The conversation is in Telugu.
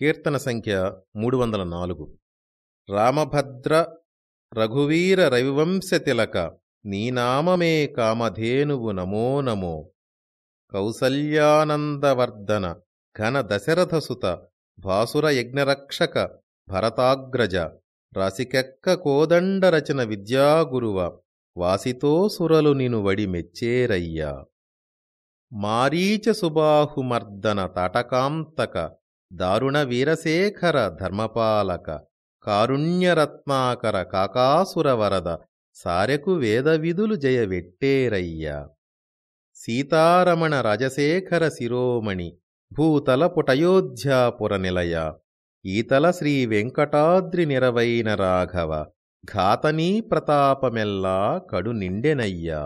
కీర్తన సంఖ్య మూడు వందల నాలుగు రామభద్ర రఘువీర రవివంశతిలక నీనామమే కామధేనువు నమో నమో. కౌసల్యానందవర్ధన ఘన దశరథసుత భాసుర యజ్ఞరక్షక భరతాగ్రజ రాసికెక్క కోదండరచన విద్యాగురువ వాసితో సురలు నిను వడి మెచ్చేరయ్యా. మారీచ సుబాహుమర్దన తాటకాంతక దారుణ వీరశేఖర ధర్మపాలక కారుణ్యరత్నాకర కాకాసురవరద సారెకు వేదవిధులు జయవెట్టేరయ్యా. సీతారమణ రాజశేఖర శిరోమణి భూతల పుటయోధ్యాపుర నిలయ ఈతల శ్రీ వెంకటాద్రి నిరవైన రాఘవ ఘాతనీ ప్రతాపమెల్లా కడు నిండెనయ్యా